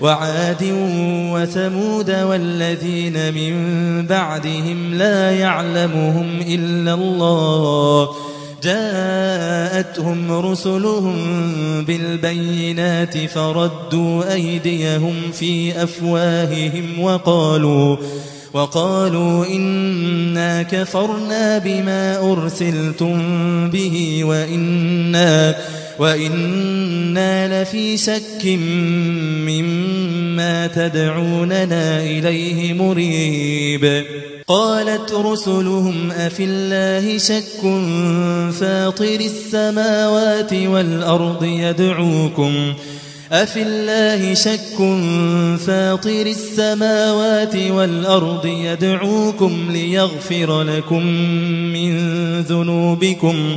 وعاد وثمود والذين من بعدهم لا يعلمهم إلا الله. جاءتهم رسلهم بالبينات فردوا أيديهم في أفواههم وقالوا وقالوا إنا كفرنا بما أرسلتم به وإنا وإنا لفي شك مما تدعوننا إليه مريب. قالت رسلهم أفي الله شك فاطر السماوات والأرض يدعوكم. أفي الله شك فاطر السماوات والأرض يدعوكم ليغفر لكم من ذنوبكم.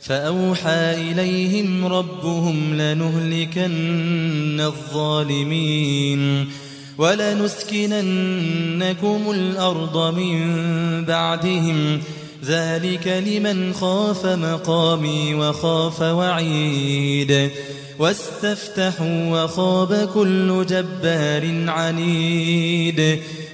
فأوحى إليهم ربهم لنهلكن الظالمين ولنسكننكم الأرض من بعدهم ذلك لمن خاف مقامي وخاف وعيد واستفتحوا وخاب كل جبار عنيد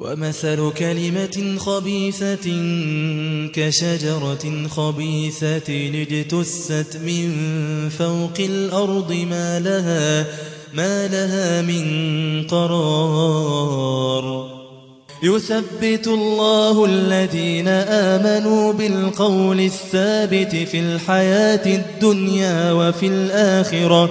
ومثل كلمة خبيثة كشجرة خبيثة اجتثت من فوق الأرض ما لها ما لها من قرار. يثبت الله الذين آمنوا بالقول الثابت في الحياة الدنيا وفي الآخرة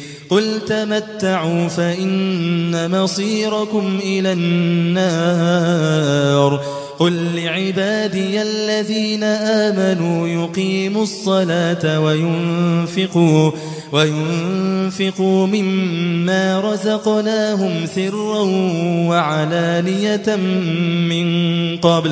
قل تمتعوا فإن مصيركم إلى النار. قل لعبادي الذين آمنوا يقيموا الصلاة وينفقوا وينفقوا مما رزقناهم سرا وعلانية من قبل.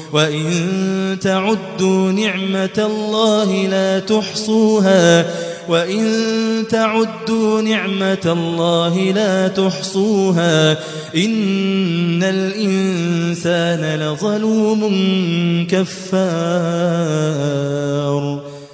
وإن تعدوا نعمة الله لا تحصوها وإن تعدوا نعمة الله لا تحصوها إن الإنسان لظلوم كفار.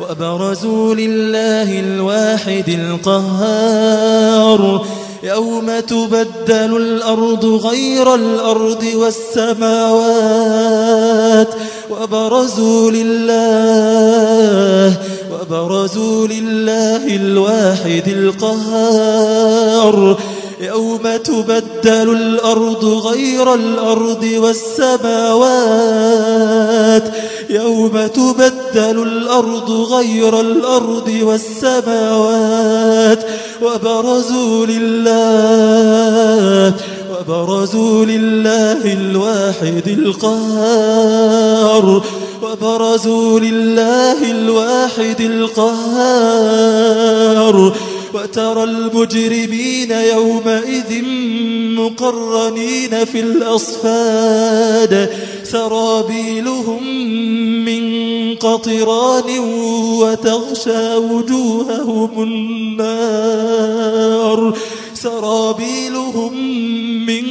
وبرزوا لله الواحد القهار. يوم تبدل الأرض غير الأرض والسماوات. وبرزوا لله وبرزوا لله الواحد القهار. يوم تبدل الأرض غير الأرض والسماوات. يوم تبدل الأرض غير الأرض والسماوات وبرزوا لله وبرزوا لله الواحد القهار وبرزوا لله الواحد القهار. وترى المجرمين يومئذ مقرنين في الأصفاد. سرابيلهم من قطران وتغشى وجوههم النار. سرابيلهم من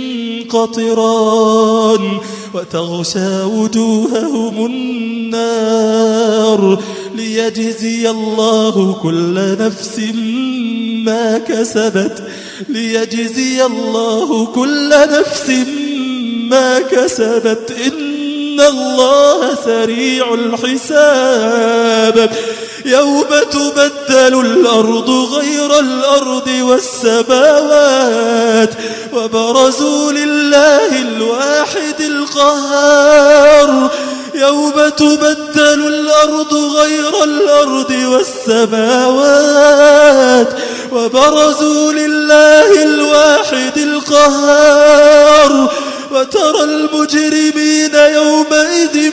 قطران وتغشى وجوههم النار. ليجزي الله كل نفس ما كسبت ليجزي الله كل نفس ما كسبت. إن الله سريع الحساب. يوم تبدل الأرض غير الأرض والسماوات وبرزوا لله الواحد القهار. يوم تبدل الأرض غير الأرض والسماوات وبرزوا لله الواحد القهار وترى المجرمين يومئذ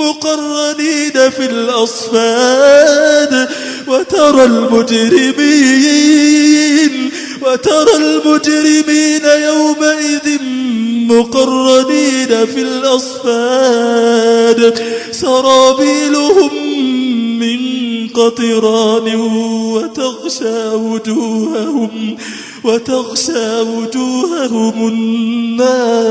مقرنين في الأصفاد وترى المجرمين وترى المجرمين يومئذ مقرنين في الأصفاد سرابيلهم من قطران وتغشى وجوههم وتغشى وجوههم النار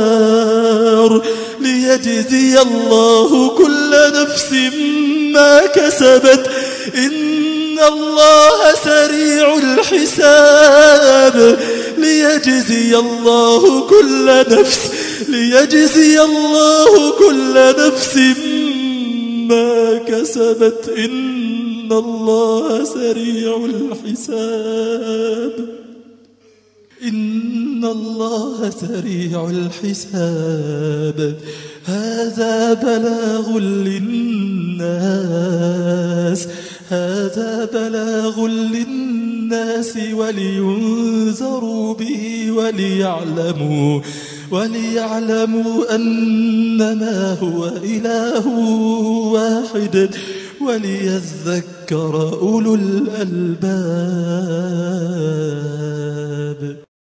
ليجزي الله كل نفس ما كسبت. إن الله سريع الحساب. ليجزي الله كل نفس ليجزي الله كل نفس ما كسبت. إن الله سريع الحساب إن الله سريع الحساب هذا بلاغ للناس هذا بلاغ للناس ولينذروا به وليعلموا وليعلموا أنما هو إله واحد وليذكر أولو الألباب.